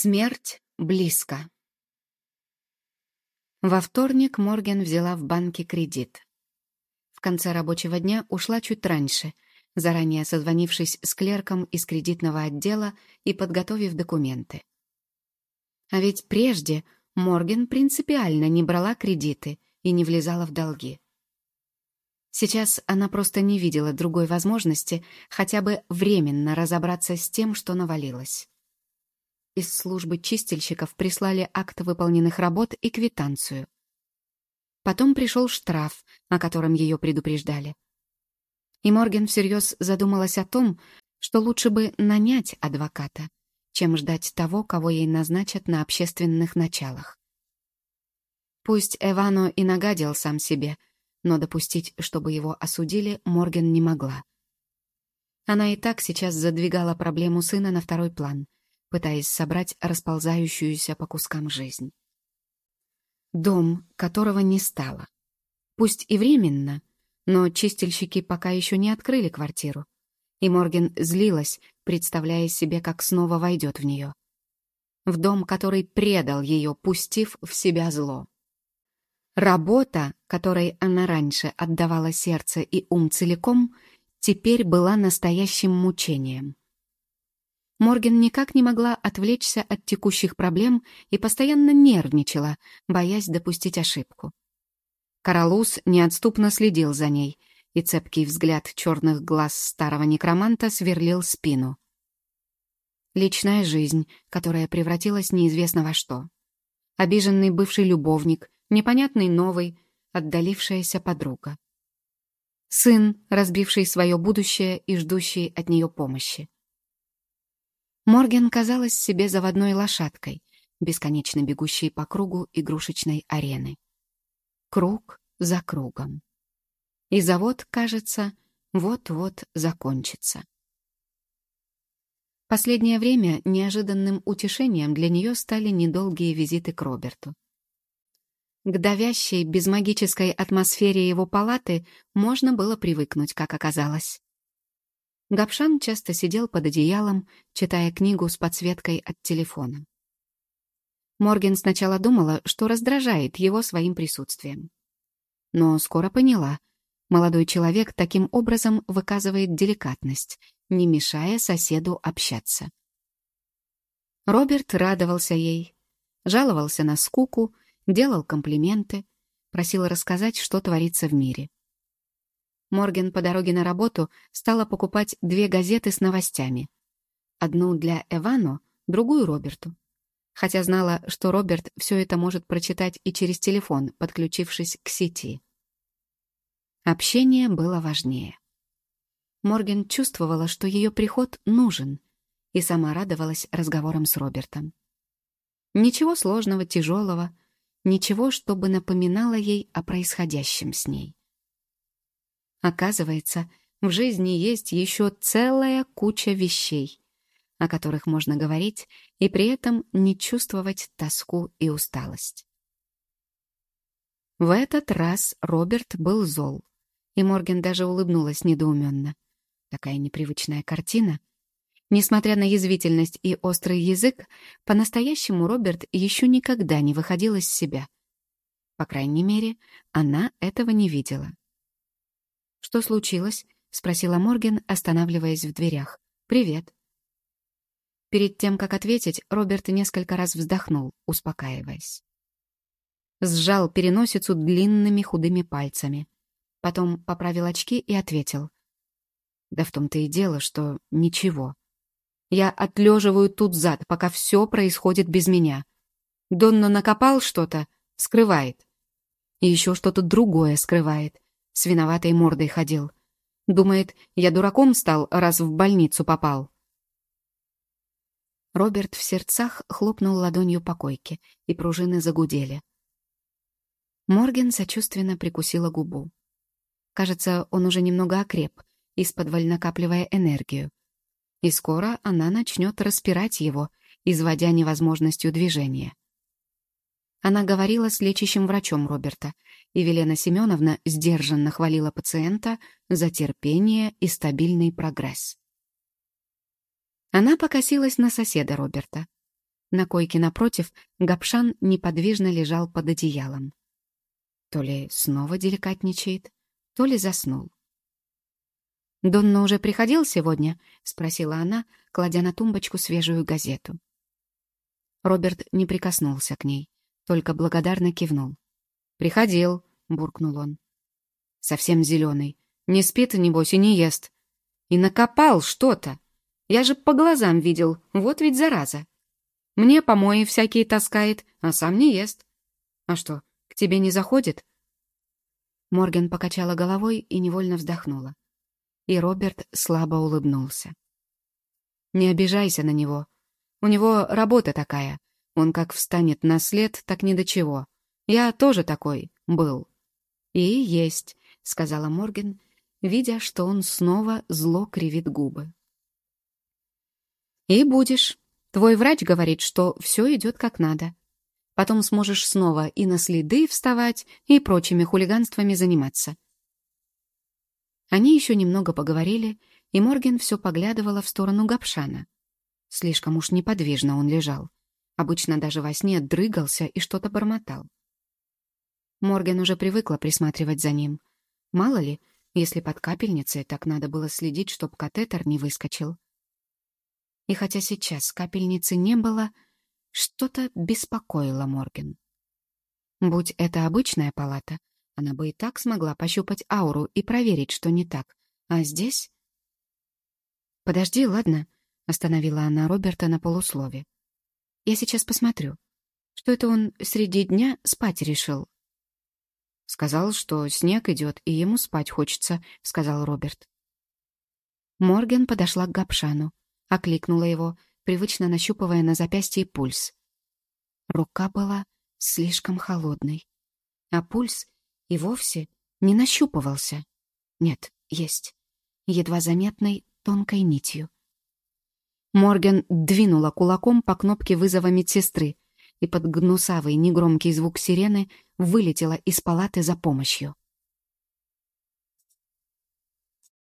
Смерть близко. Во вторник Морген взяла в банке кредит. В конце рабочего дня ушла чуть раньше, заранее созвонившись с клерком из кредитного отдела и подготовив документы. А ведь прежде Морген принципиально не брала кредиты и не влезала в долги. Сейчас она просто не видела другой возможности хотя бы временно разобраться с тем, что навалилось. Из службы чистильщиков прислали акт выполненных работ и квитанцию. Потом пришел штраф, о котором ее предупреждали. И Морген всерьез задумалась о том, что лучше бы нанять адвоката, чем ждать того, кого ей назначат на общественных началах. Пусть Эвано и нагадил сам себе, но допустить, чтобы его осудили, Морген не могла. Она и так сейчас задвигала проблему сына на второй план — пытаясь собрать расползающуюся по кускам жизнь. Дом, которого не стало. Пусть и временно, но чистильщики пока еще не открыли квартиру. И Морген злилась, представляя себе, как снова войдет в нее. В дом, который предал ее, пустив в себя зло. Работа, которой она раньше отдавала сердце и ум целиком, теперь была настоящим мучением. Морген никак не могла отвлечься от текущих проблем и постоянно нервничала, боясь допустить ошибку. Каралус неотступно следил за ней, и цепкий взгляд черных глаз старого некроманта сверлил спину. Личная жизнь, которая превратилась неизвестно во что. Обиженный бывший любовник, непонятный новый, отдалившаяся подруга. Сын, разбивший свое будущее и ждущий от нее помощи. Морген казалась себе заводной лошадкой, бесконечно бегущей по кругу игрушечной арены. Круг за кругом. И завод, кажется, вот-вот закончится. Последнее время неожиданным утешением для нее стали недолгие визиты к Роберту. К давящей, безмагической атмосфере его палаты можно было привыкнуть, как оказалось. Гапшан часто сидел под одеялом, читая книгу с подсветкой от телефона. Морген сначала думала, что раздражает его своим присутствием. Но скоро поняла, молодой человек таким образом выказывает деликатность, не мешая соседу общаться. Роберт радовался ей, жаловался на скуку, делал комплименты, просил рассказать, что творится в мире. Морген по дороге на работу стала покупать две газеты с новостями. Одну для Эвано, другую Роберту. Хотя знала, что Роберт все это может прочитать и через телефон, подключившись к сети. Общение было важнее. Морген чувствовала, что ее приход нужен, и сама радовалась разговорам с Робертом. Ничего сложного, тяжелого, ничего, чтобы напоминало ей о происходящем с ней. Оказывается, в жизни есть еще целая куча вещей, о которых можно говорить и при этом не чувствовать тоску и усталость. В этот раз Роберт был зол, и Морген даже улыбнулась недоуменно. Такая непривычная картина. Несмотря на язвительность и острый язык, по-настоящему Роберт еще никогда не выходил из себя. По крайней мере, она этого не видела. «Что случилось?» — спросила Морген, останавливаясь в дверях. «Привет». Перед тем, как ответить, Роберт несколько раз вздохнул, успокаиваясь. Сжал переносицу длинными худыми пальцами. Потом поправил очки и ответил. «Да в том-то и дело, что ничего. Я отлеживаю тут зад, пока все происходит без меня. Донно накопал что-то, скрывает. И еще что-то другое скрывает с виноватой мордой ходил. Думает, я дураком стал, раз в больницу попал. Роберт в сердцах хлопнул ладонью по койке, и пружины загудели. Морген сочувственно прикусила губу. Кажется, он уже немного окреп, из-под накапливая энергию. И скоро она начнет распирать его, изводя невозможностью движения. Она говорила с лечащим врачом Роберта, и Велена Семеновна сдержанно хвалила пациента за терпение и стабильный прогресс. Она покосилась на соседа Роберта. На койке напротив Гапшан неподвижно лежал под одеялом. То ли снова деликатничает, то ли заснул. «Донна уже приходил сегодня?» — спросила она, кладя на тумбочку свежую газету. Роберт не прикоснулся к ней, только благодарно кивнул. «Приходил», — буркнул он. «Совсем зеленый. Не спит, небось, и не ест. И накопал что-то. Я же по глазам видел, вот ведь зараза. Мне помои всякие таскает, а сам не ест. А что, к тебе не заходит?» Морген покачала головой и невольно вздохнула. И Роберт слабо улыбнулся. «Не обижайся на него. У него работа такая. Он как встанет на след, так ни до чего. Я тоже такой был». «И есть», — сказала Морген, видя, что он снова зло кривит губы. «И будешь. Твой врач говорит, что все идет как надо. Потом сможешь снова и на следы вставать, и прочими хулиганствами заниматься. Они еще немного поговорили, и Морген все поглядывала в сторону Гапшана. Слишком уж неподвижно он лежал. Обычно даже во сне дрыгался и что-то бормотал. Морген уже привыкла присматривать за ним. Мало ли, если под капельницей, так надо было следить, чтоб катетер не выскочил. И хотя сейчас капельницы не было, что-то беспокоило Морген. Будь это обычная палата, она бы и так смогла пощупать ауру и проверить, что не так. А здесь... «Подожди, ладно?» — остановила она Роберта на полуслове. «Я сейчас посмотрю. Что это он среди дня спать решил?» «Сказал, что снег идет, и ему спать хочется», — сказал Роберт. Морген подошла к Гапшану, окликнула его, привычно нащупывая на запястье пульс. Рука была слишком холодной, а пульс и вовсе не нащупывался. Нет, есть. Едва заметной тонкой нитью. Морген двинула кулаком по кнопке вызова медсестры, и под гнусавый негромкий звук сирены вылетела из палаты за помощью.